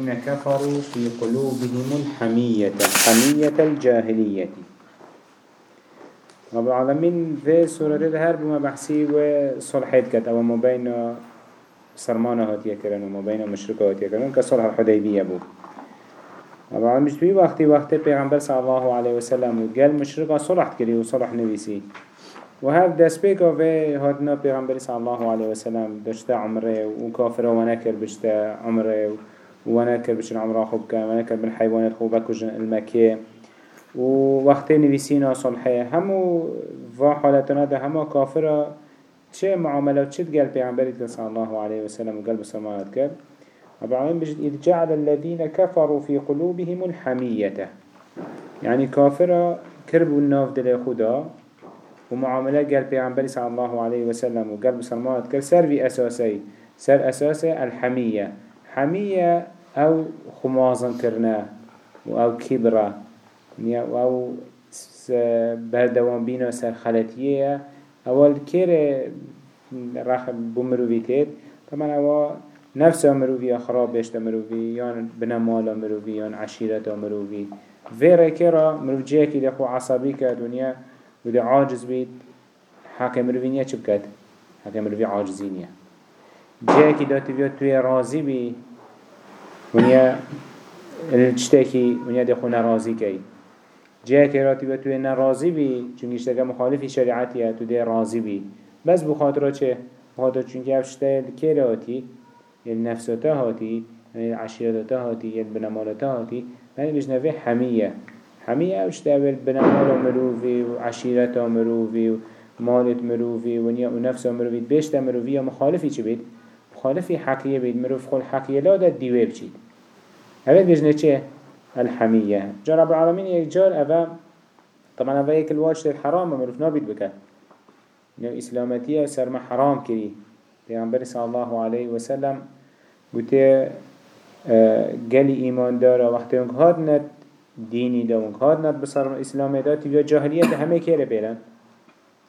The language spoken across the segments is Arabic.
الذين كفروا في قلوبهم الحمية حمية الجاهلية. رب العالمين في سورة الهر بما بحسي وصلحات كت أو ما بين سرمانة هاتية كرن وما بين مشركة هاتية كرن كصلح الحديبية بو رب العالمين مش بي وقتي وقتي پیغمبر صلى الله عليه وسلم وقال مشركة صلح كري وصلح نبيسي وهذا دست بيكا في هاتنا پیغمبر صلى الله عليه وسلم دشتا عمره وكافر ونكر بشتا عمره ونكر بشن عمره خوب كان ونكر بن حيوانات خوب بكجن المكية. ووقتی نویسینا صلحه همو و حالتنا ده همو کافر چه معاملات چه تقال پیغمبری صلى الله عليه وسلم وقال بسماعات کرد. رب العالمين بجد إذ جعل الذين كفروا في قلوبهم الحمية يعني كافرة كربوا الناف دل خدا ومعاملات قال پیغمبر صلى الله عليه وسلم وقال بسلمات كل سر في أساسي سر أساسي الحمية حمية أو خمازن كرنا أو كبرة أو بردوان بينا سر خلطية أول كير رخ بمروفيتات طبعا أول نفس مروفي خراب بيشت مروفي يان بنمال مروفي يان عشيرة مروفي فيرا كيرا مروف جيكي دخو عصبي كدنيا وده عاجز بيت حاكم مروفينيا چه بكت؟ حاكم مروفي جایی که داتی بیاد توی راضی بی ونیا الچتکی ونیا دخو نراضی کی جایی که راتی بیاد توی نراضی بی چون گیشتگه مخالفی ها تو ده رازی بی بس بخاطره چه؟ بخاطر چون که افشته که هاتی نفسات هاتی العشیرته هاتی یعنی البنمالته هاتی من بجنبه حمیه حمیه اوش داول بنمال مروفی و عشیرت مروفی و مالت مروفی و نفس مروفی بیشت مروفی یا مخالفی چه بید؟ مخالفي حقية بيت مروف خل حقية لا دا ديوه بچيد هذا بجنه چه؟ الحمية جا رب العالمين يك جار أفا طبعا أفا يك الواجت الحرام مروف نابد بك إنه إسلامتية سرما حرام كري پیغمبر صلی الله علیه و سلم گوته گلی ایمان داره وقتی اونک هاد ند دینی دا اونک هاد ند بسر اسلام دا تیویا جاهلیت همه کره بیلن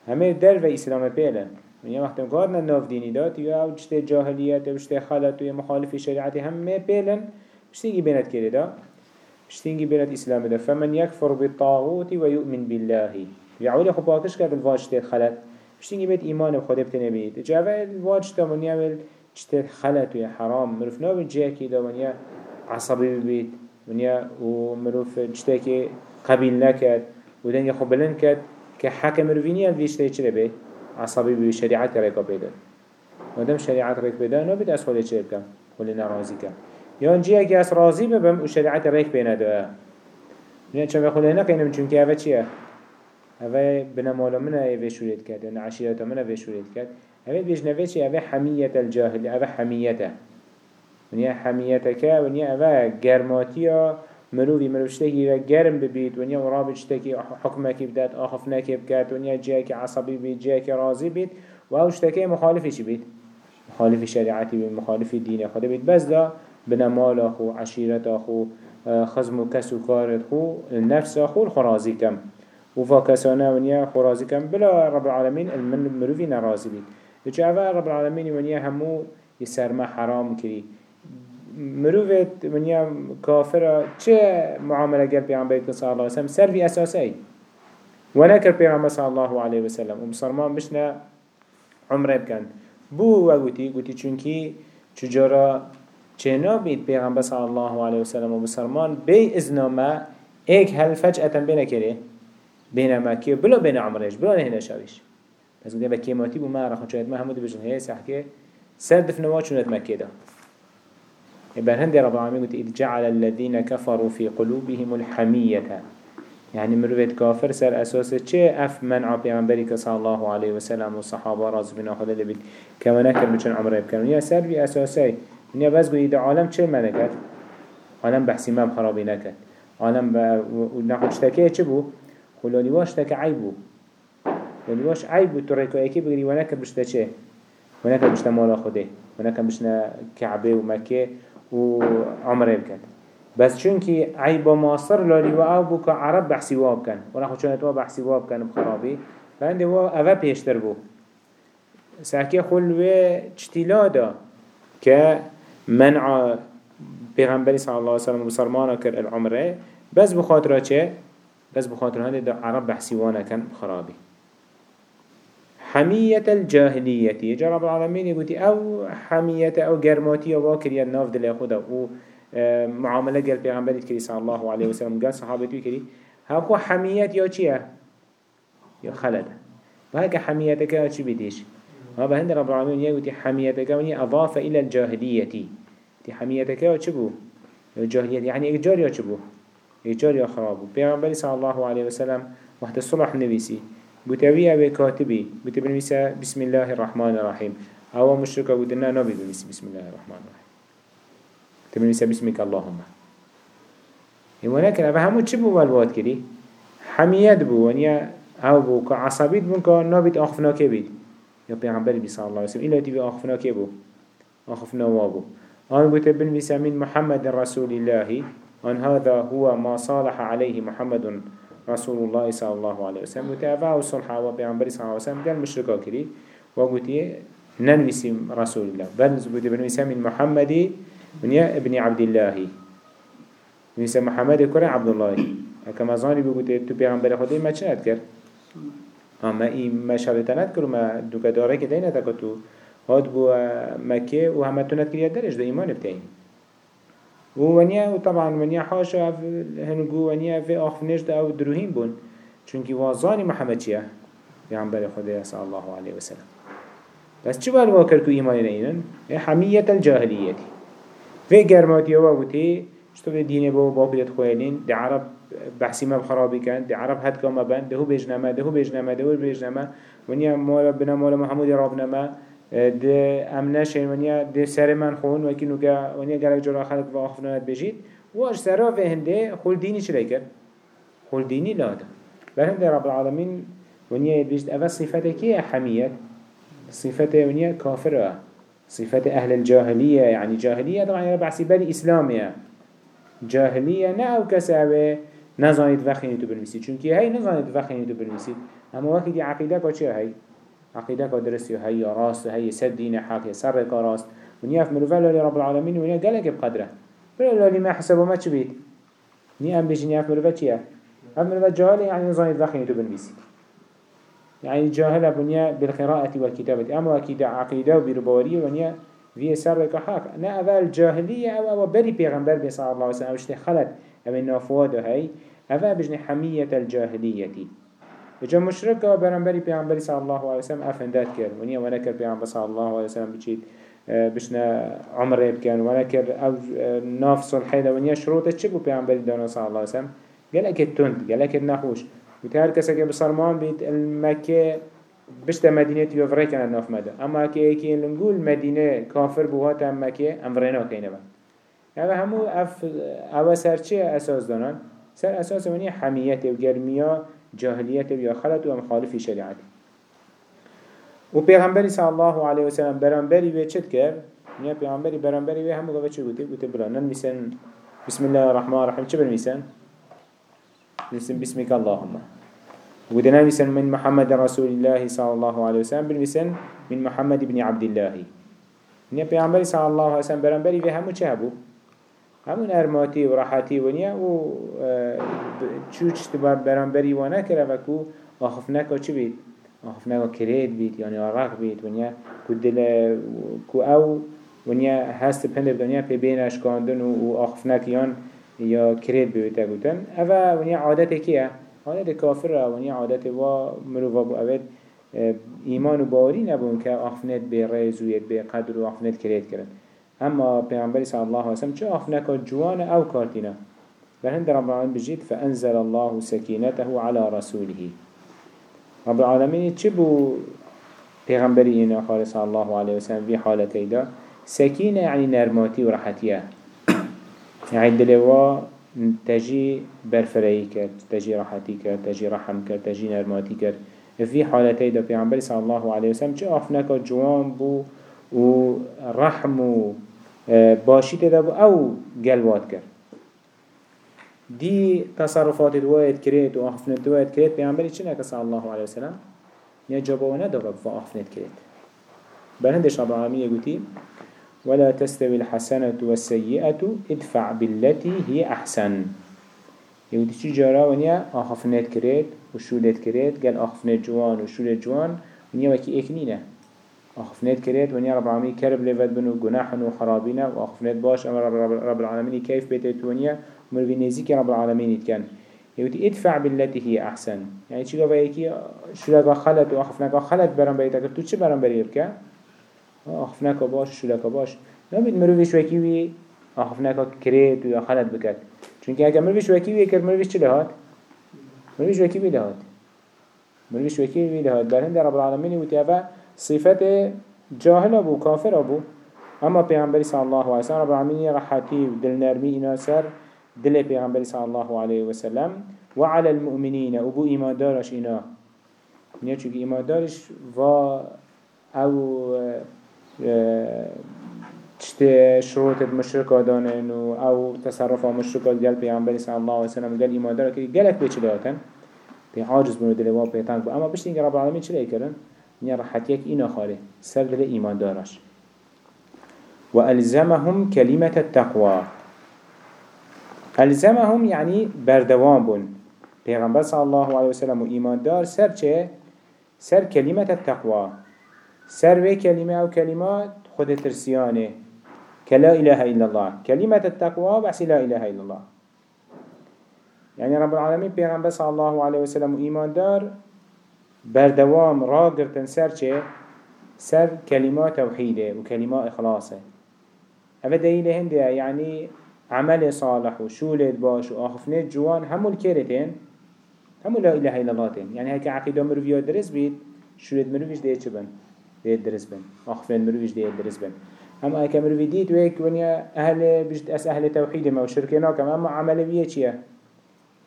همه در و اسلام بیلن من وقت هاد ند ناف دینی دا تیویا أو جشت جاهلیت و جشت خلط و مخالف شریعت همه بیلن. بشتینگی بیند کره دا بشتینگی بیند اسلام دا فمن یکفر بالطاغوت و یؤمن بالله. یعولی خب باکش کرد الواجت خلط. بشتينجي بيت إيمان بخده بتنه بيت جاوه الواج تامنيا ول جتت خلط ويا حرام. مروف ناوي جاكي دا ونيا عصبي بيت ونيا ومروف جتاكي قبيل نكد ودنيا خبلن كد كحكم مروفينيا الفيشتاي چره بيت عصبی بی شریعت رکا بدن مادم شریعت رک بدن نبید از خلی چه بکم خلی نرازی کم یا انجی اگه از راضی ببم او شریعت رک بینه دوه نه چون بخلی نکنم چون که اوه چیه؟ اوه بنا مالا اوه شورید کرد. اوه عشیرات منه اوه شورید کرد. اوه بیش نوه چی اوه حمیت الجاهل اوه حمیته. ونیا حمیتکه ونیا اوه گرماتیا أيوه جرماتيا مروفي مروشتكي جرم ببيت ونيا ورابشتكي حكمك بدات اخفناك بكات ونيا جاك عصبي بيت جاك راضي بيت واوشتكي مخالفي شي بيت مخالف شريعتي بيت مخالف الدين خده بيت بس دا بنا مال اخو عشيرت اخو خزم و کس و کارت خو النفس خو الخرازي كم وفا كسانا ونيا خرازي كم بلا رب العالمين المن مروفي نرازي بيت وچه اوه رب العالمين ونيا همو يسرما حرام كري مروفت ونيا كافرة چه معاملة قال بيعنبه صلى الله عليه وسلم؟ سر في أساسي ونكر بيعنبه صلى الله عليه وسلم ومسلمان بشنا عمره بكن بو وقوتي قوتي چونكي چجارا چنا بيت بيعنبه صلى الله عليه وسلم ومسلمان بي إذنما ايك هل فجأة بينا كريه بين مكة بلا بين عمرش بلا هنا شاويش بس قد بكيماتي بما رخون شاید ما همود بجن هي سحكي سر دفنوات شنت مكة ده يبقى هندي رب العالمين قلت إذ جعل الذين كفروا في قلوبهم الحمية. يعني مروفت كافر سر أساس چه؟ أف منع بيغنبريك صلى الله عليه وسلم والصحابة راز بنا خدا لبيت كما نكر بچن عمره بكن يا سر في أساسي من بس قل إذا عالم چه منكت عالم بحثي ما بخرابي نكت عالم ب... ونحو اشتكيه چه بو؟ خلالي واش تك عيبو لاني واش عيبو تريكو ايكي بغري ونكر بشتا چه؟ ونكر بشتا مالا خوده ونكر بشنا كعبه ومكه وعمره بكت بس چونكي عيبا ماصر لالي وآو بو كعرب بحسي واب كان ونحو چونت واب بحسي واب كان بخرابي فعنده وا اوه پیشتر بو. ساكي خلوه چتلا دا که منع پیغمبری صلی الله علیه وسلم بسرمانه کرد العمره. بس بخاطره چه؟ بس بخاطره هنده عرب بحسیوانه کن خرابی. حمية الجاهلية. جا رب العالمين يقول أو حمية أو جرماتي أو كريا ناف دل خدا و آه، معاملة قال بيغمبر كري صلى الله عليه وسلم. قال صحابته كري هاكو حمية يا چيا يا خلد. وهكا حميتك يا چي بديش؟ ها بهند رب العالمين يقول حميتك وني أضاف إلى الجاهلية. تي حميتك يا چبو الجاهلية يعني إجار يا چبو إجار يا خرابو. بيغمبر صلى الله عليه وسلم وقت الصلح نبيسي. بتوي أبي كاتبي بتبنيسا بسم الله الرحمن الرحيم أو مشركة بتنا نبي بسم الله الرحمن الرحيم تبنيسا بسمك اللهم. ولكن أبا همو چه بو والواد كري حميت بو ونيا أو بو كعصبيت بو كنابت أخفنا كبيت يا بيغمبر بي صلى الله عليه وسلم إلا تبي أخفنا كبو أخفنا وابو أنا بتبن بسا من محمد رسول الله أن هذا هو ما صالح عليه محمد رسول الله صلى الله عليه وسلم وتابع وصلحة وبيعنبري صلى الله عليه وسلم قال مشركا كري وقلتي ننوسي رسول الله بل زبود بنوسي من محمد من ابن عبد الله نوسي محمد كرة عبد الله كما ظاني بقولتي تو بيعنبري خده ما چنات كر اما ما شرطانات كر ما دوكا داره كده تكتو هاد بو مكة وهما تنات كريا درج ده ايمان بتاين ونیا و طبعا ونیا حاشا هنگو ونیا في آخفنش ده أو دروهين بون چونكي وازاني محمد چيه پیغمبر خدا صلى الله عليه وسلم بس چه بال واكر كو ايمان نينن حمية الجاهلية في گرماتي هو وتي شتو في دينه بو بابيت خوالين دي عرب بحثي ما بخرابي كان دي عرب هد كما بان ده هو بيجنما ده هو بيجنما ده هو بيجنما ونیا مولا بنا مولا محمود رابنما ده امنه شیمانیا ده سر من خون وکی نوگا ونیا گرگ جرا خلق و آخفنات بجید واش و هنده خل دینی چلی کرد؟ خل دینی لاده برهنده رب العالمین ونیا بجید اول صفت که حمیت. صفته ونیا کافره. صفت اهل الجاهلیه. یعنی جاهلیه طبعا بعضی باری اسلامیه. جاهلیه نه او کسوه نزانید وقتی تو برمیسید چونکه هی نزانید وقتی تو برمیسید اما وقتی عقیده کجیه چه هی؟ عقيدة درسي هي راست هي سد دين حق سر راست ونيا في مروفا لولي رب العالمين ونيا قالك بقدره. بلا لولي ما حسبه ما تشبيت نيا أم بيجي نيا في مروفا چيا أم مروفا جاهل يعني نظام الدخين تبن بيسي يعني جاهل بنيا بالقراءة والكتابة. أما أكيد عقيدة وبربورية ونيا في سر حق نا أول جاهلية أو أو بري بيغمبر بي صلى الله عليه وسلم أو اشتخلت أو النافواد هاي أفا بجني حمية الجاهلية. جا مشركة برنبري پیغمبری صلی الله علیه وسلم افندات کرد. ونیا و نکر پیغمبر صلی الله علیه وسلم بچید بشنا عمره بكان ونكر أو ناف صلحي ده. ونيا شروطه چه بو پیغمبری دانا صلی الله علیه وسلم؟ اكد تند اكد نخوش. وتهر كسا كي بصرمان بيت المكة بشتا مدينة يوفري كان ناف مدى اما كي اكي نقول مدينة كافر بوهاتا مكة امرينا كينا با يعني همو اف أو سر چه أساس دانان؟ سر أساس ونيا حميته وگرمية جاهلیت یا خلط و مخالف شریعت. و پیغمبری صلی الله علیه و سلم برانبری و چت کرد نیا پیغمبری برانبری و همو گفت چه گوته گوته برانن میسن بسم الله الرحمن الرحیم چه برمیسن نسم بسمك اللهم. ودنا مثلا من محمد رسول الله صلى الله عليه وسلم بالمثل من محمد بن عبد الله نيا پیغمبر صلى الله عليه وسلم برانبری و همو چه هبو؟ همون ارماتی و راحتی و نیا و چوچ تبا برانبری و نکره و کو آخف نکا چی بید؟ آخف نکا کرید بید یعنی آرق بید و نیا کو دل کو أو و نیا هست پند دنیا پی بینش کاندن و آخف نکیان یا کرید بیویتا گوتن اوه و نیا عادت کیه؟ عادت کافر و نیا عادت و مروفا بو اوید ایمان و باوری نبون که آخفنت به ریز و به قدر و آخفنت کرید کرد اما پیامبری صلی الله علیه و سلم چه آخنک جوان أو کارتینا. بهند رب العالمین بجید فانزل الله سکینته على رسوله. رب العالمین چه بو پیغمبری اینا خالص الله علیه و سلم في حالتی دا سکینه یعنی نرماتی و راحتیه. یعنی دلوا تجي برفرهي کرد تجي راحتي کرد تجي رحم کرد تجي نرماتي کرد. في حالتي دا پیغمبری صلی الله علیه و سلم چه آخنک جوان بو باشی تدا بو أو گلوات کرد. دی تصرفات دوایت کرد و آخفنت دوایت کرد. پیامبری چی نکه صلی الله علیه وسلم ندا و آخفنت کرد. بل هندش رب العالمین یگوتی ولا تستوي الحسنة والسيئة ادفع بالتي هي أحسن. يودي چي جارا ونيا آخفنات كريت وشولت كريت قال آخفنات جوان وشولت جوان. ونيا وكي اكنينه آخفنات كريت ونيا رب العالمين كرب لفت بنو جناحا وخرابينا وآخفنات باش أمر رب, العالمين كيف بيتت ونيا نزيك رب العالمين كان يودي ادفع بالتي هي أحسن. يعني چي قابا يكي شولك خلت وآخفناك خلت برام بريتك تو چه برام بريبك آخفناك باش شولك باش؟ نبید مروفش وکی وی آخفناك كريت ويا خلت بكت. چونکه اگر مروفش وکی وی کرد مروفش چه لهات؟ مروفش وکی وی لهات. مروفش وکی وی لهات. برهند رب العالمين وتيابا صفت جاهل ابو كافر ابو. اما پیغمبر صلى الله عليه وسلم رب العالمين رحاتي ودل نرمي أنا سر دل پیغمبر صلى الله عليه وسلم. وعلى المؤمنين ابو ايمان دارش أنا نیا چونکه ایمان دارش و أو تشت شروط المشرك دانن و أو تصرف مشرك قال پیامبر صلی الله علیه و سلم قال ایمان داره گلک به چلی هاتن به عاجز بنو دل و به تنگ اما بشتین که رب العالمین چلی کردن نیا راحت یک اینا خاله. سر دل ایمان دارش و الزمهم كلمة التقوى الزمهم يعني بردوام بون پیغمبر صلی الله علیه و سلم و ایمان دار سر چه؟ سر كلمة التقوى سر و كلمة أو كلمات خود ترسيانه كلا إله إلا الله. كلمة التقوى بس لا إله إلا الله. يعني رب العالمين صلى الله عليه وسلم إيمان دار بردوام راقرتن سر چه؟ سر كلمات توحيده وكلمات إخلاصه هذا دليل هنده يعني عمل صالح وشولد باش وآخفنت جوان همو الكيرتين همو لا إله إلا الله تين يعني هكا عقيدة مروفيا درس بيت شولد مروفيش ديه چبن ديه درس بن؟ آخفنت مروفيش ديه درس بن. هم اكا مروي ديت ويك ونيا أهل بجد اس أهل توحيد ما وشركنا كما اما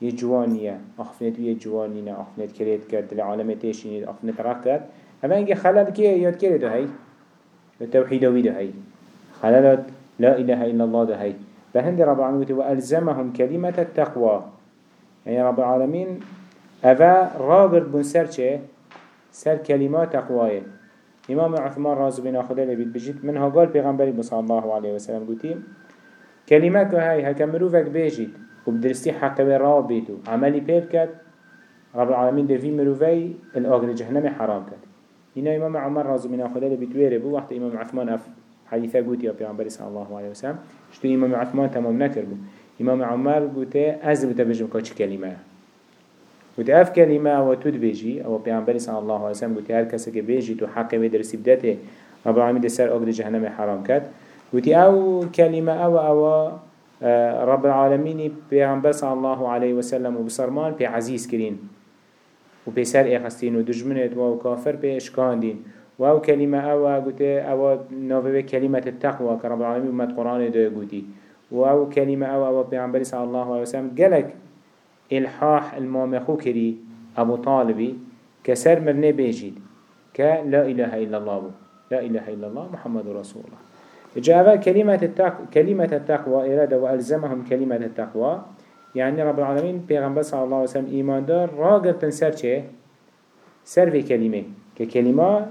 عمل بيه چيه يجوانية اخفنت بيه جوانينا اخفنت كريت كرد العالم تيشيني اخفنت ركت اما انجي خلال كي ياد كريت هاي التوحيد ويده هاي خلالات لا إله إلا الله ده هاي فهند رب العالمين وألزمهم كلمة التقوى يعني رب العالمين أفا راغر بن سر سر كلمات تقوى امام عثمان راز بنا خدا لبيت بجيت منها قال پیغمبری صلى الله عليه وسلم قلتي كلمات هاي هكا مروفك بيجيت وبدرستي حق راب بيتو. عملي بيبكت رب العالمين ده في مروفي الأغر جهنم حرام كت هنا إمام عمر راز بنا خدا لبيت ويربو وقت إمام عثمان أف حديثة قلت يا پیغمبری صلى الله عليه وسلم. شتو إمام عثمان تمام نكربو إمام عمر قلت ازل بتبجم كاتش كلمة. قلت أف كلمة أو تود بيجي أو پیامبر صلى الله عليه وسلم قلت هر که بيجي تو حق می درسی بدته رب العالمین دسر أقل جهنم حرام كد قلت آو كلمة آو أو رب العالمين پیامبر صلى الله عليه وسلم و بسرمان پی عزیز کرین. و سر اخستین و دجمنت و کافر پی و أو كلمة أو أو كلمة التقوى كرب العالمين ومد قرآن دو قلتي و أو كلمة أو أو پیامبر صلى الله عليه وسلم قالك الحاح المامخو كري أبو طالبي كسر مرنه بيجيد كلا إله إلا الله بو. لا إله إلا الله محمد رسول الله. جاء كلمة التقوى كلمة التقوى إرادة وألزمهم كلمة التقوى. يعني رب العالمين پیغمبر صلى الله عليه وسلم إيمان دار. راقر تنسر چه؟ سر في كلمة ككلمة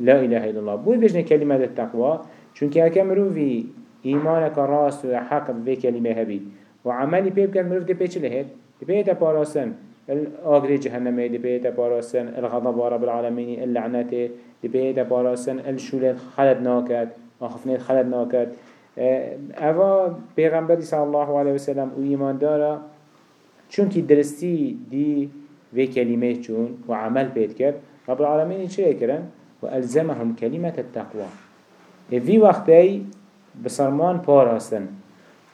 لا إله إلا الله. بود بجنه كلمة التقوى چونك هكا مروفي إيمانك راس وحق في كلمة هبي وعملي بيبكت مروف دي بيچ لهت دبيتا باراسن الآغري جهنمي دبيتا باراسن الغضب رب العالمين اللعنة دبيتا باراسن الشولة خلد ناكد آخفنيت خلد ناكد اوه پیغمبری صلی الله علیه وسلم و ایمان داره چون که درستی دی و کلمه چون و عمل بید کرد رب العالمین چه کرن؟ و الزمهم کلمت التقوى وی وقتی بسرمان پار هستن.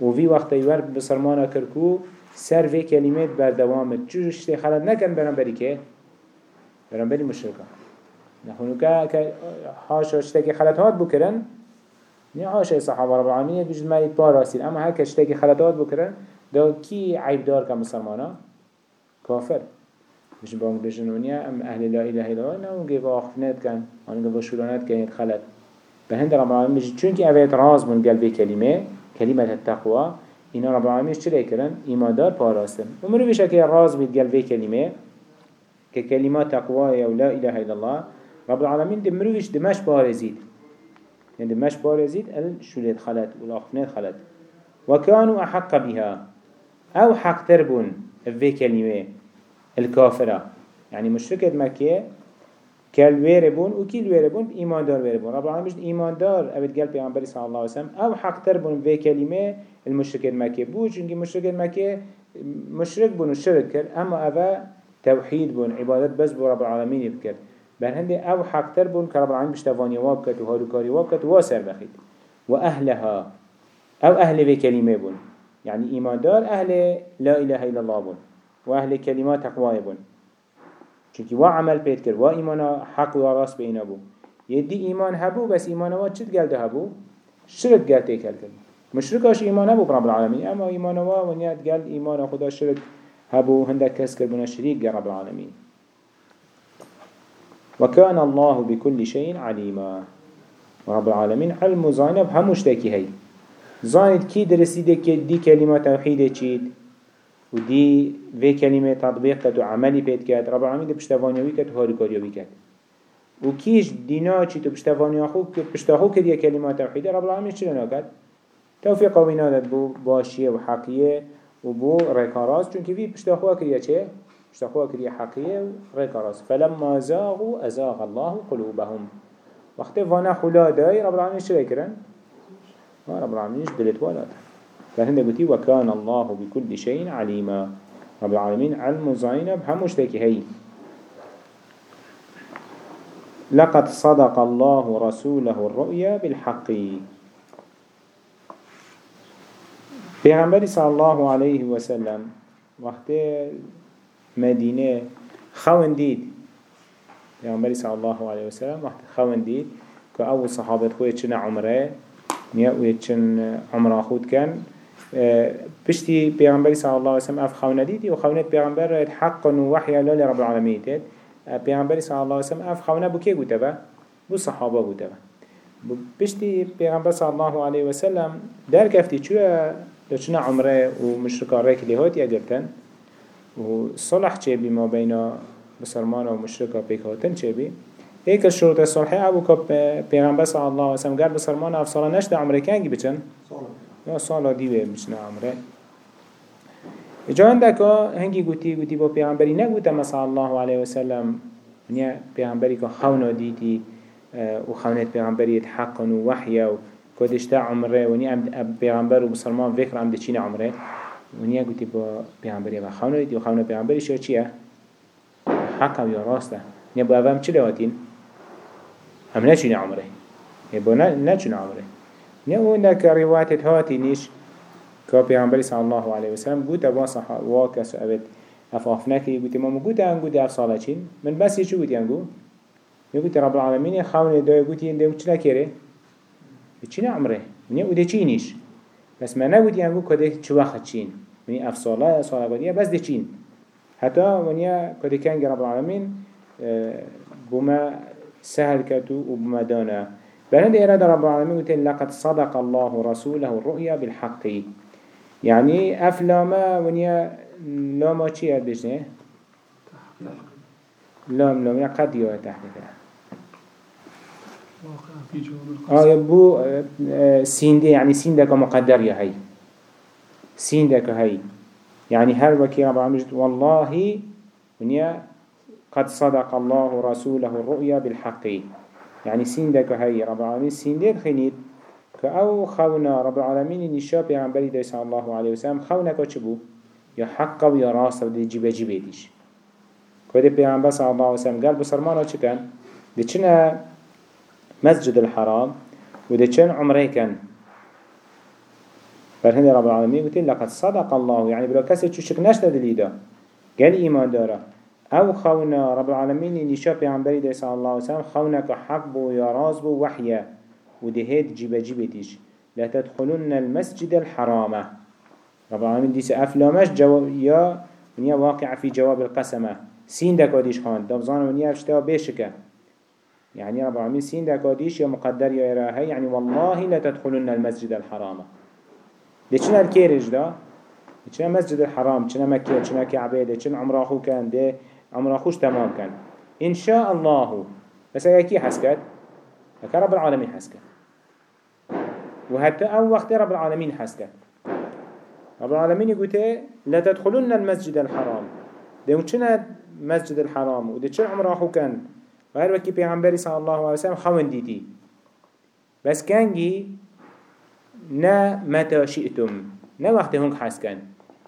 و وی وقتی ورد بسرمان کرکو سر في كلمات بردوامت چو شتي خلط نكن برنبري كه برنبري مشركة نحن كا حاشا شتي خلط هات بكرن ني حاشا صحابة رب العالمين بجد ما يتباراسين اما هكا شتي خلط هات بكرن دو كي عيب دار كمسلمانا كافر مش بانگ بجن ونیا ام أهل لا اله الا الله نو گیو آخفنت کن آن گیو شورانت کن خلط. به هند رب العالمين مش چون که اوید راز من قلبي كلمة كلمة التقوى اینا رب العالمین چه کرن؟ ایماندار پاراستن و مرویش که راز بید گل کلمه که کلمات تقوای و لا اله الا الله رب العالمین ده مرویش دمش پارزید يعني مش بارزيد الشوليت خلت والأخفنات خلت وكانوا أحق بها أو حق تربون في كلمة الكافرة يعني مشركة مكة كال ويربون وكيل ويربون إيمان دار ويربون رب العالمين مجد إيمان دار أبد قال بيغمبري صلى الله عليه وسلم أو حق تربون في كلمة المشركة مكة بو چونك مشركة مكة مشرك بون الشرك أما أبا توحيد بون عبادت بس بو رب العالمين يذكر بل هندي أو حق تربون كرب العالمين بشتفاني وابكت وهاروكاري وابكت واسر بخيت وأهلها أو أهل في كلمة بون يعني إيمان دار أهل لا إله إلا الله بون وأهل كلمات تقوى بون چونكي وا عمل بيت كر وا إيمان حق و راس بينا بو يدي إيمان هبو بس إيمان وا چد قال ده هبو شرك قال تيكل كر مشركاش إيمان هبو برب العالمين أما إيمان وا ونيات قال إيمان خدا شرك هبو هندك كس كر بنا شريك رب العالمين وكان الله بكل شيء عليما. رب العالمين علم زانب هموش تاكي هاي. زاند كي درسي دي كلمة توحيد چيد؟ و دی وی کلمه تطبیق کرد و عملی پید کرد. رب العالمین دی پشتوانیوی کرد و هاریکاریوی کرد. و کیش دینا چی تو پشتوانی خو؟ پشتاخو کرد یه کلمة توحیده رب العالمین چی نکرد توفیق و نادد بو باشیه و حقیه و بو ریکاراز چون که وی پشتاخو کریه چه؟ کریه حقیه و ریکاراز فلما زاغوا أزاغ الله قلوبهم. وقتی وأنا خلا دای رب العالمین چی کرن؟ رب العالمین دلت والا فهند قلتي وكان الله بكل شيء عليما رب العالمين علم زينب هموش تاكي هي لقد صدق الله رسوله الرؤيا بالحق. پیغمبر صلى الله عليه وسلم وقت مدينة خون ديد پیغمبر صلى الله عليه وسلم وقت خون ديد كأول صحابة خوية چنا عمره نيا ويتشن عمره خود كان پشتی پیغمبر صلی الله علیه و سلم اف خونه دیدی و خونه پیغمبر حق و وحی لاله رب العالمین تید پیغمبر صلی الله علیه و سلم اف خونه بو کی گوته بو صحابه گوته با. پشتی پیغمبر صلی الله علیه و سلم در چوه؟ لچنا عمره و مشرکان ریک لیهاتی اگرتن و صلح چه بی ما بین بسرمان و مشرکا پیکاتن چه بی؟ ایک الشروط الصلح ابو کب پیغمبر صلی الله علیه و سلم بسرمان اف صلاة نشد عمره کنگی بچن؟ یا سالا دیوه بچنه عمره. جان دکا هنگی گوتی گوتی با پیغمبری نگوتا مثلا الله علیه وسلم. نیا پیغمبری که خونا دیتی و خونت پیغمبری حق و وحی و کدشتا عمره. و نیا پیغمبر و بسلمان فکر هم دچین عمره. و نیا گوتی با پیغمبری و خونا دیتی و خونا پیغمبری شو چیه؟ و یا راسته نیا با اوام چی لواتین؟ هم نچین عمره با نچین عمره نه اون دک روایت هاتی نیش که پیامبری صلی الله علیه و سلم گوت ابا صحابه واکس ابد افاف نکی گوت ما گوت ان گوت اف سالا چین؟ من بس چی گوت؟ انگو گوت رب العالمین خون دای گوت این دو چلا کره چین عمره نه أو چی نیش؟ بس ما نگوت انگو کده چه وقت چین؟ منی اف بدیه بس ده چین. حتی ونیا کده کن رب العالمین بما سهل کتو و بما دانه. بلند إرادة رب العالمين قلت لقد صدق الله رسوله الرؤيا بالحق. يعني أفلاما ونيا لاما چي هاد بجنه لام لام يا قد يوه تحت كده آه يبو آه، سين دي يعني سين مقدر يا هاي سين دك هاي يعني هر وكي رب العالمين والله ونيا قد صدق الله رسوله الرؤيا بالحق. يعني سين دك هاي رب العالمين. سين دير خنيد كأو خونا رب العالمين نشا بيعنبري دي صلى الله عليه وسلم. خونا كتشبو يا حق ويا راس ودي جيبه جيبه ديش. كده بيعنبر صلى الله عليه وسلم قال بسرمانا چه كان؟ دي چنا مسجد الحرام ودي چن عمره كان. فالهند رب العالمين قلت لقد صدق الله. يعني بلو كسي چوشك نشتا دليدا. قال إيمان داره أو خونا رب العالمين نشا پیغمبری ده صلی الله عليه وسلم خونا که حق بو یا راز بو وحیا و دهید جیب جیبتیش لا تدخلن المسجد الحرام. رب العالمين ديس أفلامش جواب يا ونيا واقع في جواب القسمة. سين دكاديش خان. دبزان ونيا اشتها بيشكه يعني رب العالمين سين دكاديش يا مقدر يا إراهي يعني والله لا تدخلن المسجد الحرام. ليش الكيرج ده ليش مسجد الحرام؟ چنا مكة؟ چنا كعبة؟ چنا عمرة كان؟ ده عمرة خوش تمام كان. إن شاء الله. بس كي حسكت؟ هكا رب العالمين حسكت. وحتى أو وقت رب العالمين حسكت. رب العالمين يقول لا تدخلن المسجد الحرام. ده چنا مسجد الحرام؟ وده عمرة خو كان؟ غير وكي پیغمبر صلى الله عليه وسلم خوان ديتي بس كانجي نا متى شئتم. نا وقت هنك حسكن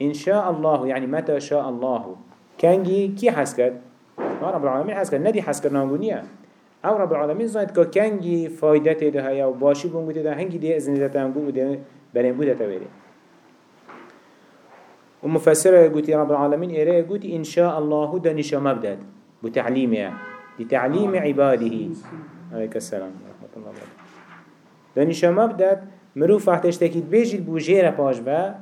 إن شاء الله يعني متى شاء الله كانجي كي حسكت رب العالمين حسكت ندي حسكت نانگونيا أو رب العالمين زايد كا كانجي فايدته ده هيا وباشي بونگو ده هنگي دي ده تنگو وده برنگو ده تبيري ومفسره قلت رب العالمين إيريه قلت إن شاء الله ده نشا مبدد. بتعليمه لتعليم عباده. عليك السلام ورحمة الله وبركاته. ده نشا مبدد مروف وقت اشتكيت بيجيد بو جيرا باجبا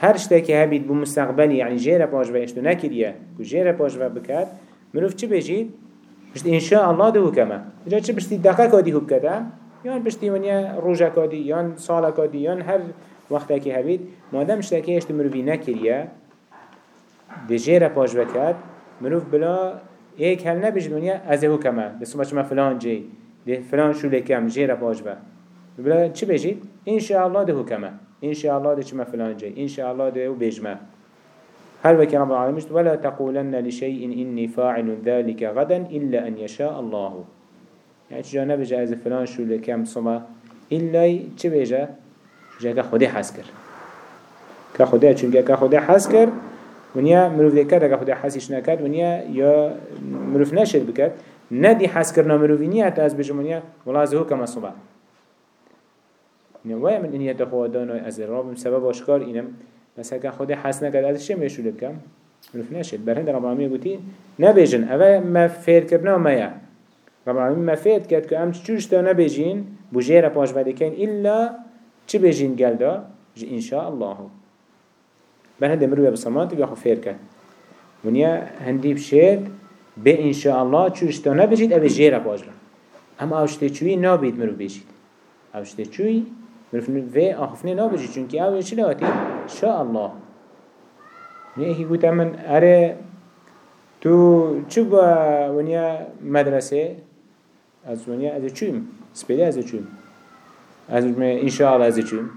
هر اشتكي هبيد بو مستقبلي يعني جيرا باجبا اشتو نكريا بو جيرا باجبا بكات مروف چه بيجيد بشت إن شاء الله ده كما إذا چه بشتي دقا كادي هو كده يان بشتي ونيا روجا كادي يان سالا كادي يان هر وقتا كي هبيد مادام اشتكي اشتو مروفي نكريا ده جيرا باجبا كات مروف بلا ایک هل نبیش دنیا از هو کما بس ما فلان جی. ده فلان شو لکم جیره باج بلا چی بجید؟ انشاءالله ده كما انشاءالله ده چما فلان جاي انشاءالله ده بيجما هل وكي رب العالمين ولا تقولن لشيء إني فاعل ذلك غدا إلا أن يشاء الله. يعني چجا نبجا از فلان شو لكم صما إلا چه بيجا جا كخده حسكر كخده چونك كخده حسكر ونیا مروف دیگر اگه خدا حسیش نکرد ونیا یا مروف نشد بکرد ندی حس کرنا مروفی نیت از بجمونیا ولا از هو کما صبح. نوای من اینیت خدا دانای از رابم سبب آشکار اینم. بس اگه خدا حس نکرد ازش چه میشول بکم؟ مروف نشد برهند رب العالمین گوتی نبیجن اوه ما فیر کرنا میا رب العالمین ما فیر کرد که ام چوش تا نبیجین بجیر پاش بده کن الا چه بیجین گلدا؟ ان شاء الله برهند مروی بسامات بیا خو فیر کرد ونیا هندی بشید به ان شاء الله چوش تا نبیجید اوه جیر پاش بده اما اوشته چوی نابید مرو بیجید اوشته چوی في آخفنه چونك أول شيء لواتي شاء الله نيكي قلت من أري تو چو با ونیا مدرسه از ونیا از چویم سپیده از چویم از ان شاء الله از چویم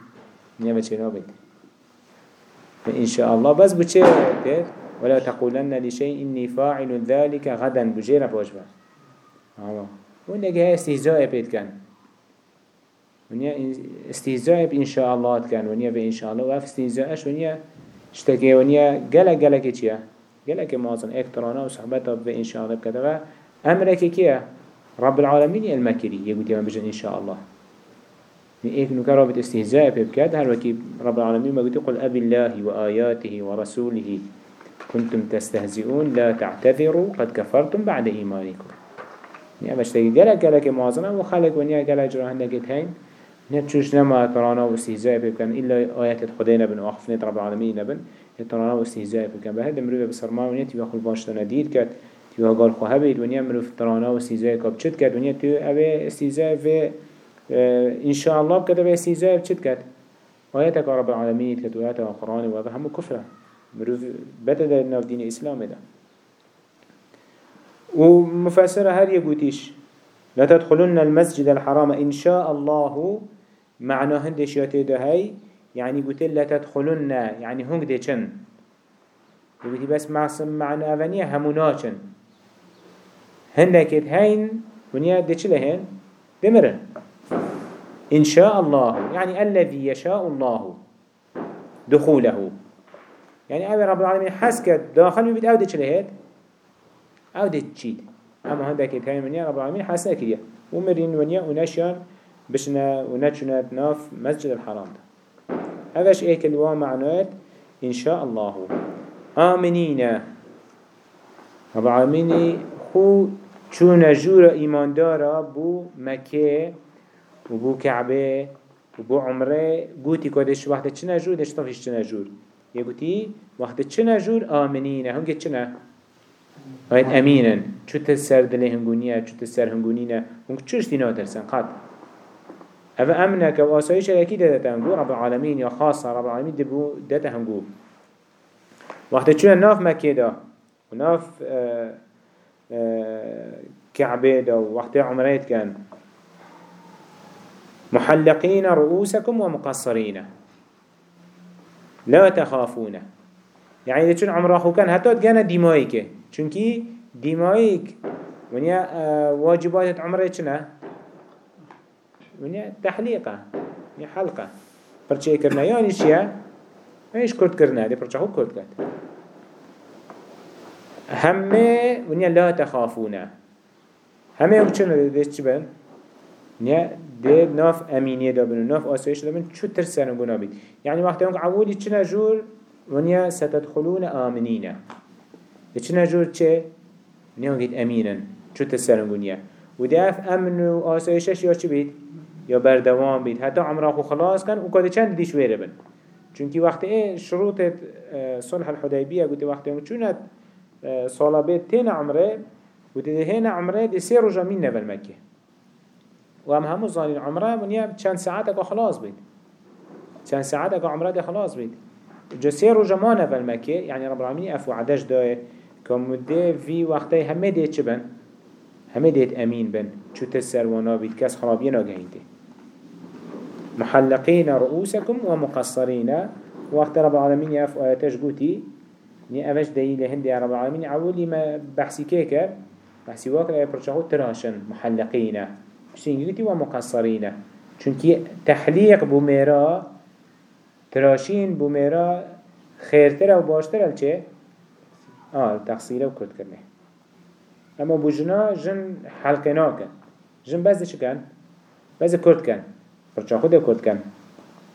نیا بچه نابید ان شاء الله بس بچه ولا تقولن لشيء إني فاعل ذلك غدا. بجيرا بوجبه آه. ونجا استهزاء بيت كان ونیا استهزاء بإن شاء الله كان ونیا بإن شاء الله وف استهزاءش ونیا اشتكي ونیا جلا جلا كتيا جلا كمازن اكترانا وصحبتها بإن شاء الله بكذا أمرك كيا رب العالمين المكري يقول يوم بجن إن شاء الله إيك نكرة استهزاء بكذا هل وكي رب العالمين ما قل أبي الله وآياته ورسوله كنتم تستهزئون لا تعتذروا قد كفرتم بعد إيمانكم. يعني بشتكي جلا جلا كمازن وخلق ونيا جلا جرا هندك هين نتشوش نما ترانا واستهزاء بكن إلا آيات خدينا بن وأخفنت رب العالمين نبن ترانا واستهزاء بكن بهذا مروي بسرما ونيا تبي أخل باشتنا دير كات تبي قال خو هبيت ونيا مروف ترانا واستهزاء كابتشت كات ونيا تو أبي استهزاء في إن شاء الله بكتب استهزاء بتشت كات آياتك رب العالمين كات وآياتك القرآن وهذا هم كفر مروف بدأ الناف دين الإسلام ده. ومفسر هر يقوليش لا تدخلن المسجد الحرام إن شاء الله. معنى هندش ياتي ده هاي يعني قلت لا تدخلن يعني هنگ ده چن. يقولي بس معنى أفنية همونا چن. هندك هين ونيا ده چه لهن دمرن. إن شاء الله يعني الذي يشاء الله دخوله. يعني أبي رب العالمين حسكت داخل بيت أو ده چه لهن أو ده چيد أما هندك هين ونيا رب العالمين حسنا كريا ومرين ونيا ونشيان بشنا ونچنا ناف مسجد الحرام ده. هذاش إيك الوا معنوات إن شاء الله. آمنين. رب العالمين خو چون جور ايمان دارا بو وبو كعبة وبو عمرة. قوتي كودش وقت چنا جور دش طفش چنا جور. يقولي وقت چنا جور آمنين. هم چنا؟ هايت أمينا. شو تسر دلي هنگونيا شو تسر هنگونينا هم چوش دي ناترسن؟ قد أفا أمنك وآسايش أكيد داتا هنگو رب العالمين يا خاصة رب العالمين دبو داتا هنگو. وقت شو ناف مكة دا وناف آه آه كعبة دا وقت عمريت كان محلقين رؤوسكم ومقصرين. لا تخافون. يعني إذا چون عمره خو كان حتى تجانا ديمايك چونكي ديمايك ونيا آه واجبات عمره چنا ونيا تحليقة ونيا حلقة. برچه کرنا. يعني چيا؟ إيش كرد کرنا؟ دي برچه خو كرد کرد. همه ونيا لا تخافون. همه هم چنه ده نیا ده ناف امینیه دا بن ناف آسایش دا بن چو ترسن گنا بید. یعنی وقتی اون عوودی چنه جور ونیا ستدخلون آمنینه. چنه جور چه؟ نیا گید امینن چو ترسن گنیا و ده اف امن و آسایشش یا چی بید؟ یا بردوام بید. حتی عمره خو خلاص کن و کده چند دیش ویره بن. چونکی وقتی شروط صلح الحدیبیه گوتی وقتی اون چونت سالا بيت تين عمره وده هنا عمره دي سير رجا مين نبل وهم همو ظالين عمره من يا چند ساعات اكا خلاص بيت چند ساعات اكا عمره دي خلاص بيت جو سير رجا ما مكة يعني رب العالمين افو عدش داي كمده في وقتي همه دي چه بن؟ همه ديت امين بن. چو تسر وأنا بيت كس خرابيه ناقهين محلقين رؤوسكم ومقصرين وقت رب العالمين يفو آياتش قوتي ني اوش دليل هندي رب العالمين عولي ما بحثي كيكر بحثي واكر اي برشاهو تراشن محلقين شتنجيتي ومقصرين چونكي تحليق بوميرا تراشين بوميرا خيرتر و باشتر الچه آه تقصيره و كرد کرنه اما بوجنا جن حلقنا كن جن بس چه كن بس كرد كن برشاهو ده كرد كن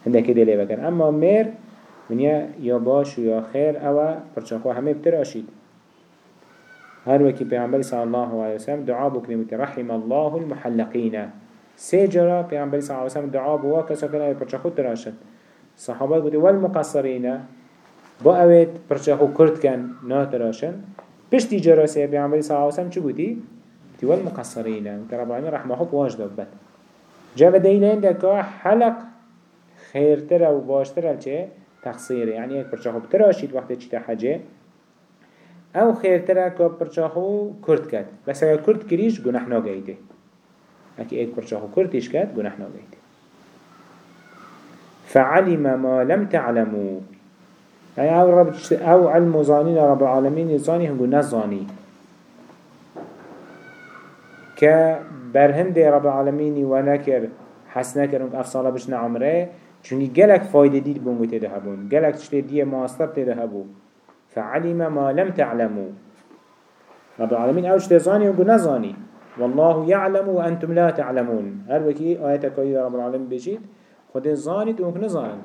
هنده كده ليه بكن اما مير ونیا یا باش و یا خیر أو پرچنخوا همه بتر هر وكي پیغمبر صلی الله علیه وسلم دعا که رحم الله المحلقین. سه جرا پیغمبر صلی الله علیه وسلم دعا بوا کسا کنه پرچنخوا تراشد صحابه گوتی والمقصرین با اوید پرچنخوا کرد کن نا تراشن پشتی جرا سه پیغمبر صلی الله علیه وسلم چو گوتی؟ تی والمقصرین که رب العالمین رحمه خوب واج داد بد. جا بدهیلین دکا حلق خیرتر و باشتر چه؟ تقصير يعني ايك برشاخو بتراشيد وقت چي تحجه أو خيرتره که برشاخو کرد کد بس اگر کرد کریش گناه ناگهیده اکی ایک برشاخو کردش کد گناه ناگهیده فعلم ما لم تعلموا. يعني أو, رب أو علم ظانين رب العالمين يظاني هم قلنا ظاني كبرهند رب العالمين ونكر حسنكر افصال بشنا عمره چونی گلک فایده دید بونگو تیده هبون گلک چلی دیه ماستر تیده هبو فعلم ما لم تعلمو رب العالمين اوش تزاني ونقول نزاني والله يعلم وأنتم لا تعلمون. هل وكي آيات كويدة رب العالمين بجيت خود زانيت ونك نزان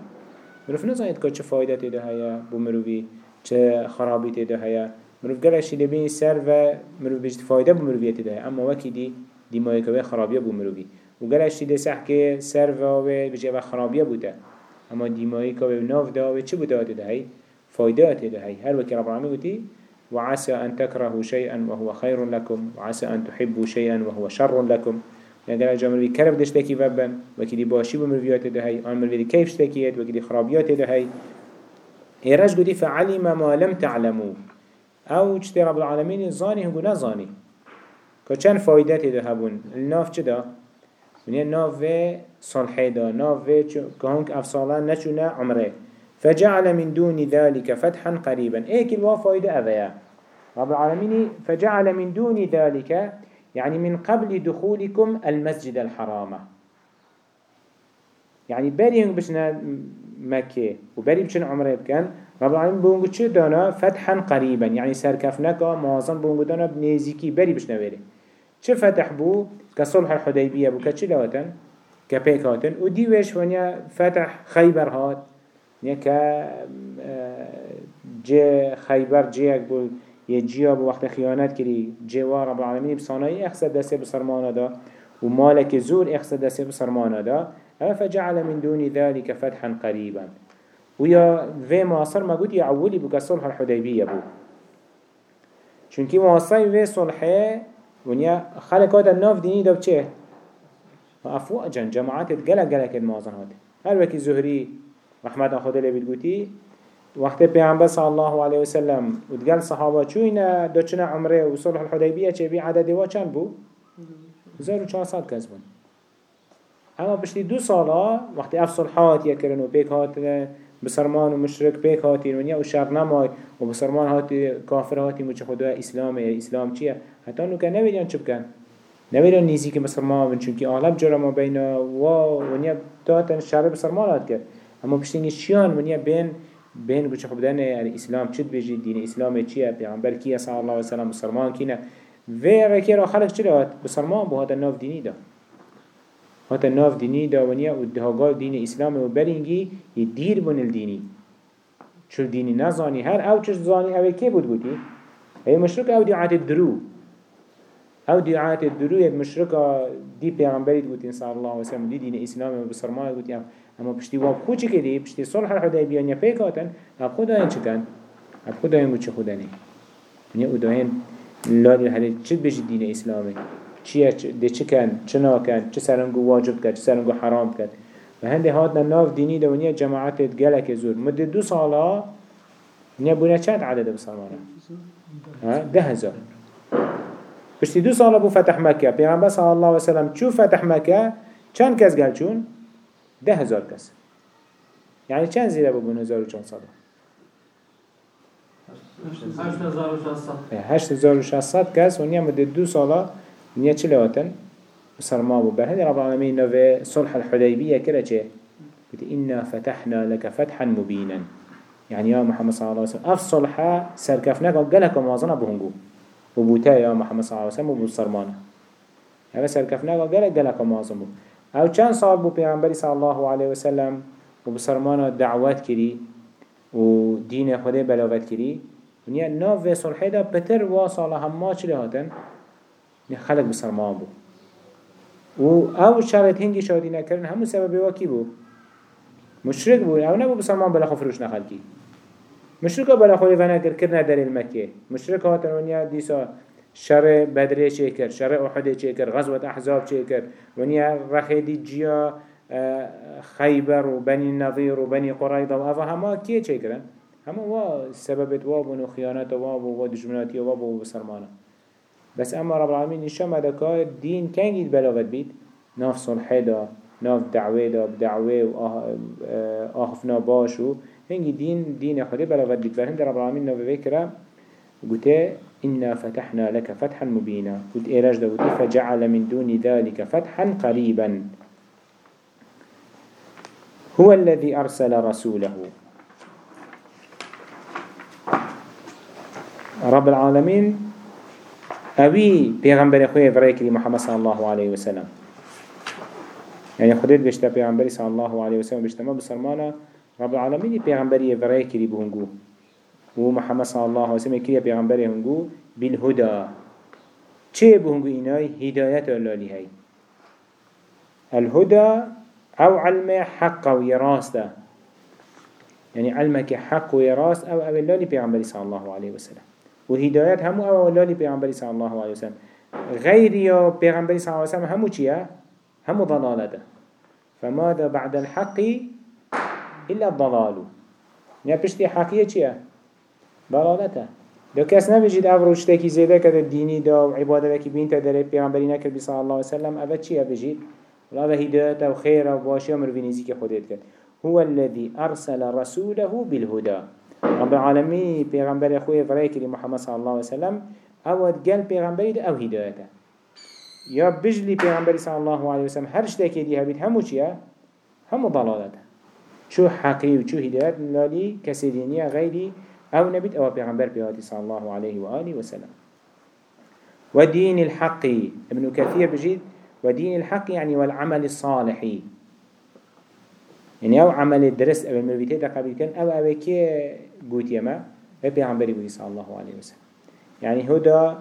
مروف نزانيت كو چه فايدة تيده هيا بو مروفي چه خرابي تيده هيا مروف قلش تيده بين سر و مروف بجيت فايدة بو مروفي تيده هيا اما وكي دي دي مايكوه خرابية بو مروفي و گلش تیده سح که سر و بجه و خرابیه بوده. اما که و ناف دا و چه بوده آده هی؟ فایده آده هی هر وکی رب العالمین گوتی وعسى أن تكرهوا شيئا وهو خير لكم وعسى أن تحبوا شيئا وهو شر لكم. يعني قال جامل بي كرب دشتكي وبن وكي باشي بمروفيات ده هي عمل بي كيف اشتكيت وكي خرابيات ده هي إيراج قدي فعلم ما لم تعلموا. أو اجتي رب العالمين زاني هنقو نزاني كچن فايدات ده هبون؟ الناف چه ونیا ناف صلحه دا. ناف كهونك افصالا نشونا عمره. فجعل من دون ذلك فتحا قريبا. ايك الوا فايدة أذيا رب العالمين فجعل من دون ذلك يعني من قبل دخولكم المسجد الحرام. يعني بري بشنا مكة وبري بشنا عمره بكن رب العالمين بونجو چه دانا؟ فتحا قريبا. يعني سركفنك موازن بونجو دانا بنيزيكي بري بشنا بري چه فتح بو كصلح الحديبية بو كچه لواتن كبيك هاتن و ديوش ونيا فتح خيبر هات. نيا ك جي خيبر جيك بو يجيا بو وقت خيانات كري جوا رب العالمين بصانعي اخصد دسي بصرمانا دا ومالك زور اخصد دسي بصرمانا دا فجعل من دون ذلك فتحا قريبا ويا في معاصر ما قلت يعولي بك صلح الحديبية بو. چونكي معاصر في صلحه ونیا خلقات الناف دینی دو چه؟ افواجا جماعات گلک گلک المازن هات. هر وکی زهری رحمت خدا لبید گوتی. وقت پیامبر صلی الله علیه و سلم و دگل صحابه چوین دو چنه عمره و صلح الحدیبیه چه بی عدد و چند بو؟ زار و چهارصد کس بون اما بشتی دو سالا وقتی اف صلحات یکرن و پیک هات بسرمان و مشرک پیک هاتی ونیا و شر نمای و بسرمان هاتی کافر هاتی مچ خدا اسلام اسلام چیه؟ حتی نو که نویدن چه بکن. نویدن نیزی که بسرمان بن چونکی اغلب جرا ما بین و ونیا داتن شر بسرمان هات کرد. اما بشتی شیان ونیا بین بچه خب دنه الاسلام چد بيجي دين اسلام چیه؟ پیغمبر کیه؟ صلی الله علیه وسلم مسلمان کینه؟ و رکی را خلق چرا؟ هات بسرمان بو هذا ناف دینی دا. هات ناف دینی دا ونیا و دهاگال دین اسلام و برینگی يدير بن الدینی شو دینی نزانی هر أو چش زانی أو کی بود بودی؟ هي مشرك أو دعات الدرو أو دعات الدرو يد مشرك دي پیغمبری بودین صلی الله علیه وسلم دي دین اسلام و بسرمان بودی اما پشتی واب خود چی کردی پشتی صلح الحدیبیه نیا پیکاتن اب خدا این چکن اب خدا این چه خدا نی نیا او داین لالی هلی چه بجی دین اسلامی؟ چیه؟ ده چه کن؟ چه ناکن چه سرنگو واجب کرد؟ چه سرنگو حرام کرد؟ و هنده هاد ناف دینی دو نیا جماعت گلک زور. مده دو سالا نیا بونه چند عدد بسلمانه ده هزار. پشتی دو سالا بو فتح مکه. پیغمبر صلی الله علیه وسلم چو فتح مکه؟ چند کس گل چون؟ ده هزار کس. يعني چند زیره ببون هزار و چند صده هشت هزار و شصد کس و نیا مده دو سالا نیا چه لواتن؟ بسرما بو بر هذه رب العالمين نوه صلح الحديبية كده چه؟ قلت إنا فتحنا لك فتحا مبينا يعني يا محمد صلى الله عليه وسلم أف صلحة سركفناك وقالك موازنة بهنجو وبوتا يا محمد صلى الله عليه وسلم وبالصرمانة هذا سركفناك وقالك قالك موازنة أو چند سال بو پیغمبری صلی الله علیه و سلم و بسرمان دعوت کری و دین خدا بلاوت کری ونیا ناف و صلحه دا پتر و سال همه چلی هاتن خلق بسرمان بو. و أو شرط هنگی شادی نکرن همون سبب واکی بو؟ مشرک بو أو نبو بسرمان بلا خفروش نخلکی مشرک بلا خوی و نکر کرنه در المکه مشرک هاتن ونیا دیسا شر بدره چه شر احد چه غزوة احزاب چه کرد ونیا رخیدی جیا آه، خیبر و بنی نظیر و بنی قرائضه و؟ همه وا سببت وابون و وابو و وابو و بس اما رب العالمين نشام دكا دين كان جيد بلاغت بيت ناف صلحه دا ناف دعوه دا بدعوه و آخفنا باشو هنگی دين دين خده بلاغت رب العالمين ناف بكرة قلت إنا فتحنا لك فتحا مبينا. قلت إيراج دوتي فجعل من دون ذلك فتحا قريبا. هو الذي أرسل رسوله. رب العالمين أبي بيغمبر أخوي فريكي محمد صلى الله عليه وسلم. يعني خدت بيشتا بيغمبري صلى الله عليه وسلم بيشتا ما بسرمانا رب العالمين بيغمبري فريكي بهنجو و محمد صلى الله عليه وسلم كريا بيغمبره هنگو؟ بالهدى. چه بهنگو إناي هداية هاي الهدى أو علم حق ويراسته يعني علمك حق ويراس أو أو اللالي بيغمبري صلى الله عليه وسلم وهدايات همو أو اللالي بيغمبري صلى الله عليه وسلم غير يا بيغمبري صلى الله عليه وسلم همو چيا همو ضلالته فماذا بعد الحق إلا الضلال. يعني بشتي حقية چيا ضلالته لو كاس نبيجيد أفروش تاكي زيدا كده ديني دا وعبادة لكي بين تدري بيغمبري نكر بي صلى الله عليه وسلم أفا چي أبجيد ولا أفا هداية وخير وباشي ومروفينيزي كي خودت كد هو الذي أرسل رسوله بالهدى. رب العالمين بيغمبر أخوه فريك محمد صلى الله عليه وسلم أود قال بيغمبري دا أو هدايته يا بجلي بيغمبري صلى الله عليه وسلم هرش تاكي دي هبيت همو چيا همو ضلالته شو حقي وشو هدايات لالي كسيدينية غيري أو نبيت أو پیغمبر بيهاتي صلى الله عليه وآله وسلم. ودين الحق ابن كثير بجيد ودين الحق يعني والعمل الصالح. يعني أو عمل الدرس أو المبيتات قبل كان أو أو كي قوت يما بيغمبر بي صلى الله عليه وسلم. يعني هدى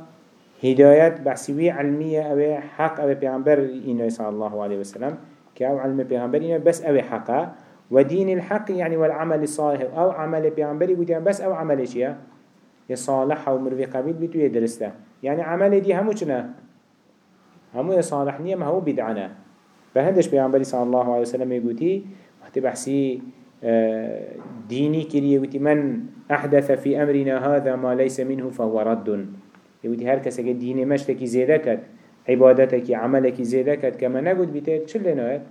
هدايات بحسوية علمية أو حق أو بيغمبر إنه صلى الله عليه وسلم كأو علم بيغمبر إنه بس أو حقا ودين الحق يعني والعمل الصالح أو عمل بيعنبري بودي بس أو عمل شيء يصالح أو مرفي قبيل بيتو يدرسته يعني عمل دي همو چنا؟ همو يصالح ما هو بدعنا. فهندش بيعنبري صلى الله عليه وسلم يقولي وقت بحسي آه، ديني كريه يقولي من أحدث في أمرنا هذا ما ليس منه فهو رد. يقولي هر كسا ديني مشتكي زيادة كد عبادتك عملك زيادة كد كما نقول بيتت شل لنوات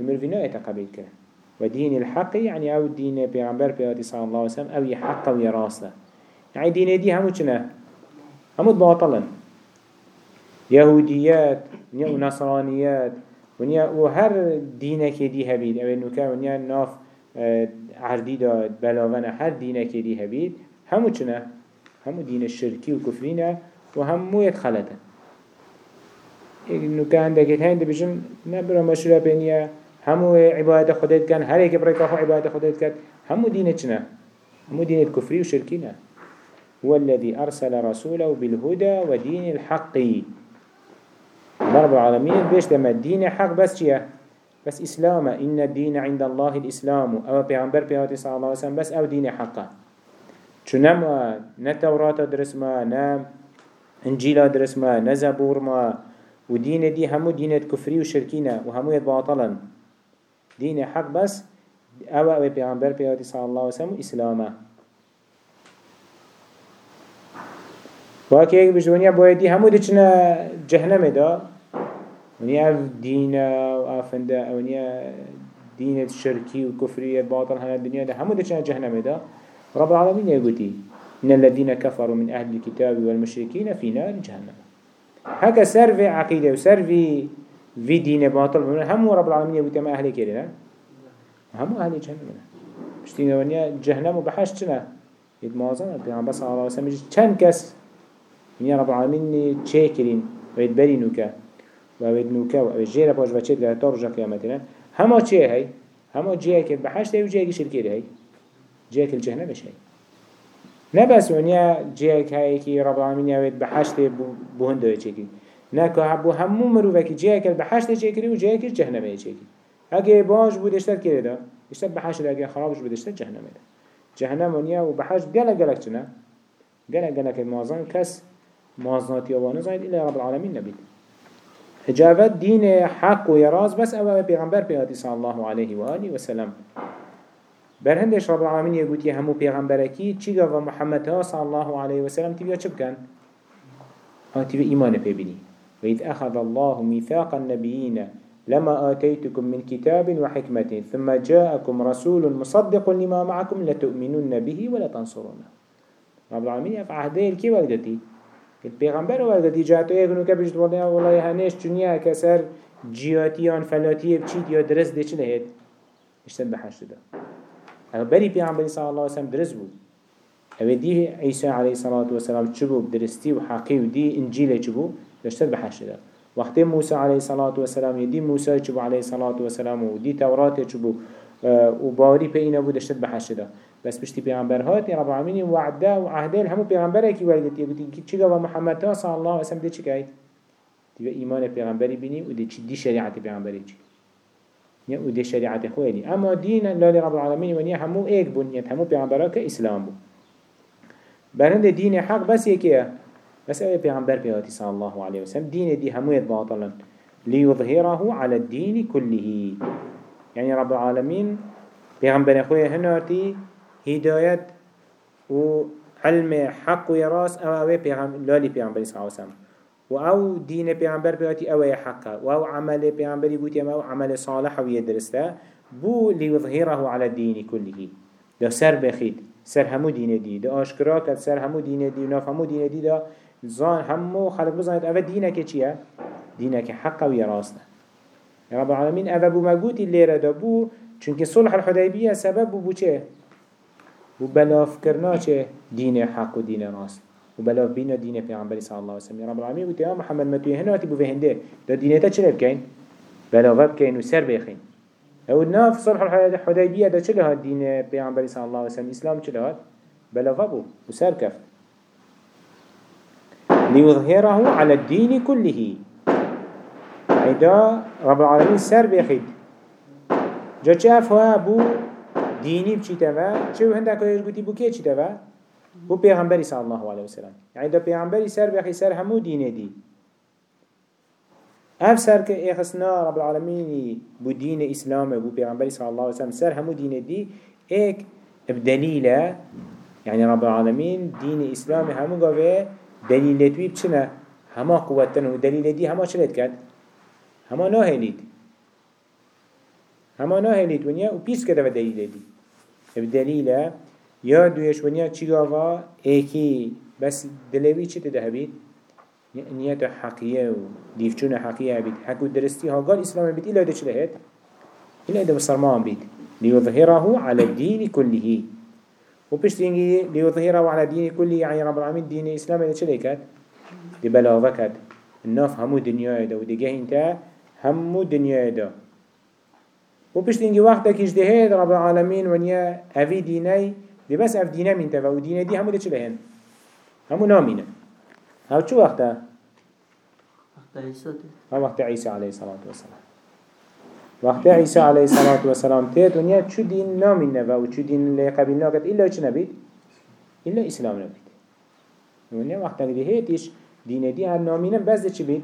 المروفي نايتا قبيل كرن ودين الحق يعني أو دين پیغمبر پیغمبر صلى الله عليه وسلم أو يحق و يراسته يعني دين دي همو چنه همو باطلا يهوديات ونصرانيات ونیا و هر دینه که دی هبید أو نوکه ونیا ناف آه، داد بلاونه هر دینه که دی هبید همو چنه همو دین شرکی و کفرینه و همو يدخلته نوکه هنده که هنده بجن نبرا مشروع بینیه همو عبادت خودت کن. هر یک برای کافو عبادت خودت کن. همو دین چنه همو دین کفری و شرکی نه. هو الذي أرسل رسوله بالهدى ودين الحق. رب العالمين بيش لما الدين حق بس چيه بس إسلام إن الدين عند الله الإسلام. أو بيعنبر بيهاتي صلى الله عليه وسلم بس أو دين حقا چو نما نتوراة درس ما نم انجيل درس ما نزبور ما. ودين دي همو دين كفري وشركينا وهمو باطلا دين حق بس أو أو پیغمبر پیاتی صلی الله علیه وسلم اسلاما واقعی اگه بجوانیا بایدی همو دچنا جهنم دا؟ ونیا اف دین و افنده دين الشركي وكفرية باطل هنا الدنيا ده همو دچنا جهنم ده رب العالمين يقولي إن الذين كفروا من أهل الكتاب والمشركين في نار جهنم. هكا سرفي عقيدة وسرفي في دين باطل هم رب العالمين يقولي ما أهل كيرنا هم أهل جهنم بشتين ونيا جهنم وبحش چنا يتمازن بيعم صلى الله وسلم چند كس ونيا رب العالمين تشاكرين ويتبري نوكا. ويد نوكا ويجير باش بچت لها ترجع قيامتنا هما چه هاي هما جيه كي بحش شركي هاي جيه كي الجهنم مش هاي نبس ونيا جيه هاي كي رب العالمين يويد بحش ده بوهنده يجيكي نكو هبو همو مروفك جيه كي بحش ده جيه كي وجيه كي الجهنم يجيكي اگه باش بود اشتر کرده اشتر بحش ده اگه خرابش بود اشتر جهنم ده جهنم ونیا و بحش گلک گلک چنه؟ گلک گلک مازن کس مازناتی آوانه زاید إلا رب العالمين نبید. هجابت دين حق و يراز بس أول پیغمبر پیغاتی صلى الله عليه وآله وسلم برهندش رب العالمين يقول همو پیغمبرکی چی و محمد ها صلى الله عليه وسلم تبیا چه بکن؟ ها تبیا ایمان ببینی وإذ أخذ الله ميثاق النبيين لما آتيتكم من كتاب وحكمة ثم جاءكم رسول مصدق لما معكم لتؤمنون به ولا تنصرونه رب العالمين يفع عهده الكي والدتي؟ البيغمبر والدتي جاءتو يغنو كبجد والله والله هنش جنيا كسر جياتيان فلاتيه بچيت يا درس دي چه لهيت اشتن بحشت ده اما بري بيغمبر صلى الله عليه وسلم درس بود. اوه دي عيسى عليه الصلاة والسلام چبو بدرستي وحقي ودي انجيل چبو اشتن بحشت ده وقت موسى عليه الصلاة والسلام يدي موسى چبو عليه الصلاة والسلام ودي توراة چبو وباري بينا بود اشتد بحشده بس بشتي پیغمبر هات رب العالمين وعده وعهده همو پیغمبره کی ولدت يقولي چی گوا محمد صلى الله عليه وسلم دي چی گاید دي ایمان پیغمبری بینی و دي دي شریعت پیغمبری چی؟ نیا و دي شریعت اما دین لالی رب العالمين و نیا همو ایک بون نیا همو پیغمبره که اسلام بو برند دین حق بس یکیه بس أبي پیغمبر بيأتي صلى الله عليه وسلم دين دي هموية باطلا. ليظهره على الدين كله. يعني رب العالمين پیغمبر أخويا هناتي هداية وعلم حق ويراس أو أوي پیغمبر لالي پیغمبر صلى الله عليه وسلم. و أو دين پیغمبر بيأتي أوي حقا و أو عمل يقول أو عمل صالح ويدرسته بو ليظهره على الدين كله. ده سر بخيد سر همو دين دي. ده آشكرا كد سر همو دين دي. و ناف همو دين دي. ده زان همو خلق بزانت اوه دينك چية؟ دينك حق و يراسنا رب العالمين اوه بو مقوتي الليرة ده بو چونك صلح الحديبية سبب بو چه؟ بو بلاف کرنا چه؟ دين حق و دين راست و بلاف بينا دين پیغمبر صلى الله عليه وسلم رب العالمين قلت يا محمد ما توي هنا بو فهنده ده دينتا چه بكين؟ بلاف بكين و سر بخين أو ناف صلح الحديبية ده چه لها دين پیغمبر صلى الله عليه وسلم اسلام چه لها؟ بلاف بو و سر كفت ليظهره على الدين كله. هيدا رب العالمين سر بيخيد. جا چه افوا بو ديني بچي توا چه هنده که يرگوتي بو كي چي توا بو پیغمبری صلى الله عليه وسلم. يعني دا پیغمبری سر بيخي سر همو دينه دي. اف سر که اخسنا رب العالمين بو دين اسلام بو پیغمبری صلى الله عليه وسلم سر همو دينه دي ايك بدليله يعني رب العالمين دين اسلام همو قوه دلیل توی بچنه همه قوتن و دلیل دی همه چلت کرد؟ همه ناهلید هما ناهلید ونیا و پیس کده و دلیل دی. بدلیل یا دویش ونیا چی گاوا ایکی بس دلوی چی تده بید نیت حقیه و دیفچون حقیه بید حکو درستی ها قال اسلام بید ایلا ده چه لهید إلا إذا بصرمان بيت ليظهره على الدين كله وبشت ينجي ليظهره على الدين كله يعني رب العالمين دين الإسلام إذا شليكت دي بلاغكت الناف همو دنيا دا ودي انت همو دنيا دا وبشت ينجي وقتك اجتهاد رب العالمين ونيا أفي ديني دي بس أف دينا من تفا ودين دي همو دا چلهن همو نامينه هاو شو وقتها؟ وقت عيسى وقت عيسى عليه الصلاة والسلام. وقت عيسى عليه الصلاة والسلام تيت ونيا شو دين نامين نبا و شو دين اللي قبل ناقت إلا چه نبيت إلا إسلام نبيت ونيا وقت دي هيتش دين دي هر نامين بس چه بيت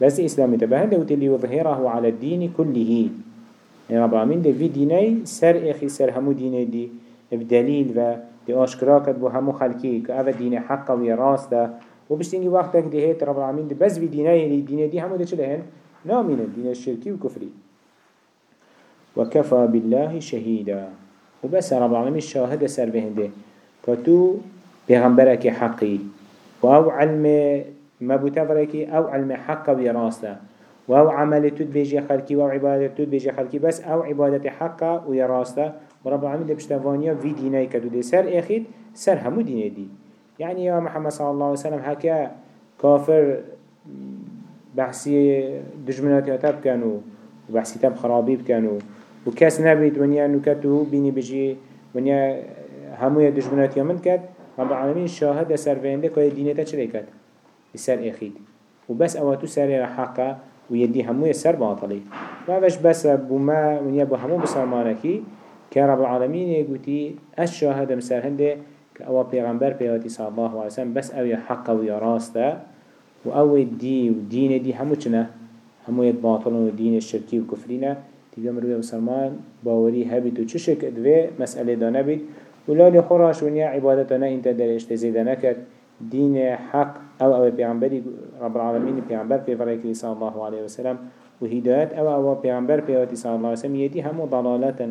بس إسلام تبهن ده وتلي يظهره على الدين كله يعني رب العالمين ده في ديني سر إخي سر همو ديني دي بدليل و دي آشكراكت بو همو خلقي كأفا دين حق و راس ده. وبشتينجي وقتك دي هيت رب العالمين ده بس ديني دي دي همو ده چه لهن نامين الدين الشركي وكفري وكفى بالله شهيدا. وبس رب العالمين الشاهد سر بهنده كتو بيغمبرك حقي وأو علم ما بتفرك أو علم حق ويراسته وأو عمل تد بيجي خلقي وأو عبادة تد بيجي خلقي بس أو عبادة حق ويراسته ورب العالمين ده بشتفانيا في ديني كدو دي سر اخيد سر همو ديني دي يعني يا محمد صلى الله عليه وسلم هكا كافر بحثي دجمنات يتب كانوا وبحثي تب خرابي كانوا و کس نبید ونیا نکتو بینی بجی ونیا هموی دشمنات یا من کد رب العالمین شاهد سر وینده که دینتا چلی کد سر اخید و بس أواتو سر حقا و یدی هموی سر باطلی و اوش بس بوما ونیا بو همو بسرمانکی که رب العالمین یکوتی اش شاهد مسر هنده أو پیغمبر پیاتی صلی الله علیه وسلم بس اوی حقا و یا راسته و اوی دی و دین دی همو چنه؟ همو باطل و دین الشرکی و تيجا مروي مسلمان باوري هبيت و چشك ادوه مسألة دا نبيت ولالي خراش ونيا عبادتنا انت درش تزيدا نكت دين حق أو أو پیغمبری رب العالمين پیغمبر پیغمبر صلى الله عليه وسلم وهدايات أو أو پیغمبر پیغمبر صلى الله عليه وسلم يدي همو ضلالتا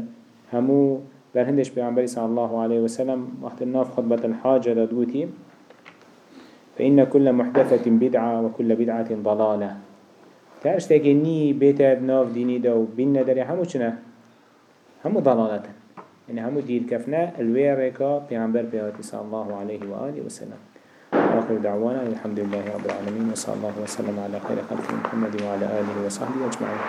همو برهندش پیغمبر صلى الله عليه وسلم وقت الناف خطبة الحاجة دادوتي فإن كل محدثة بدعة وكل بدعة ضلالة. تاش تاكي ني بيتا ناف ديني دو بين ندري همو چنا همو ضلالتا يعني همو دير كفنا الويركا بيعنبر بيهاتي صلى الله عليه وآله وسلم آخر دعوانا الحمد لله رب العالمين وصلى الله وسلم على خير خلق محمد وعلى آله وصحبه أجمعين.